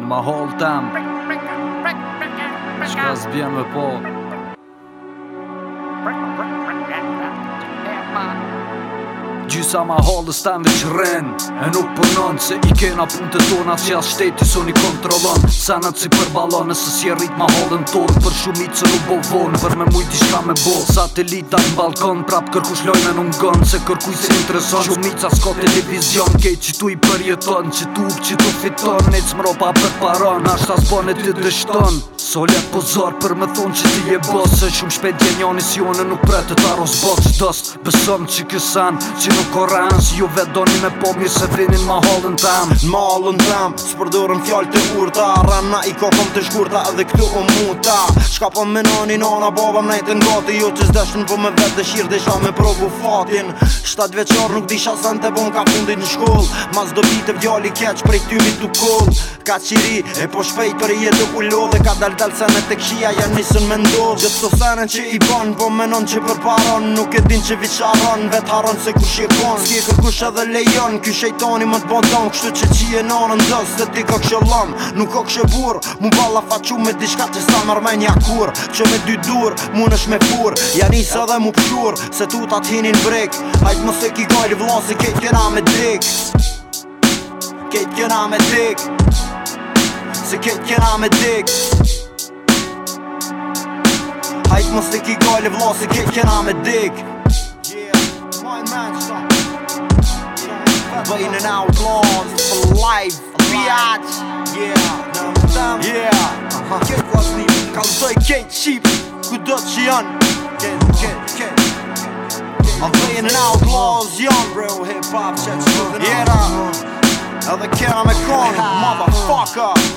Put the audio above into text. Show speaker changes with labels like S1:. S1: Në ma hall tem Shka Shka zbjen me po Gjysa ma halës ta me qëren E nuk përnon Se i kena punë të tonë Atë që asë shteti së një kontrolon Sanat si për balon Nësë si e rrit ma halën tonë Për shumit së nuk bovonë Për me mujt i shka me bo Satelita në balkon Prap kërkush lojnë e nuk gënë Se kërkuj se intereson Shumit sa s'ka televizion Ke që tu i përjeton Që tu që tu fiton Ne cë mro pa për paron Nash tas bon e ty të shton So le pozor për me thon që ti je Shumë shpet djenjani si nuk pretë të arosë bosë Dësë pësëm që kësanë që nuk oranës Ju vedoni me pobni se vrinin ma hallën tam Ma hallën tam, së përdurën fjallë të urta Rana
S2: i kokon të shkurta dhe këtu o muta Shka për po menoni nona, baba më nejtë në gati Ju që zdeshtën për po me vetë dëshirë dhe isha me probu fatin
S3: Shtatë veqar nuk disha sa të bon ka fundit në shkoll Mas do bitë vjalli keq prej ty mi të koll Ka qiri e po shpejt
S2: për jetë u lo ka dal dal sene të kshia janë nisën me ndoll Gjëtë të sene që i ban, po menon që përparon Nuk e din që viqaron,
S3: vetë haron se ku shi e Ski e kërkush edhe lejon Ky shejtoni më të bodon Kështu që qie në orën se ti kë kështë lëm Nuk kë kështë bur Mu balla faqu me diçka që sa mërmen ja kur Që me dy dur Mu nësh me pur Ja nisë edhe mu pëshur Se tu ta t'hinin brek Ajt më se ki gajri vlon Se kejt kjena me dik Kejt kjena me dik Se kejt kjena me dik Hajt më se ki gajri vlon Se kejt kjena me dik But in and out long for life, biatch. Yeah, yeah. Kiełkładni, każdej kęci, kudocian. I'm playing an outlaw's young real hip hop, shit's moving Yeah, the kid on the corner, motherfucker.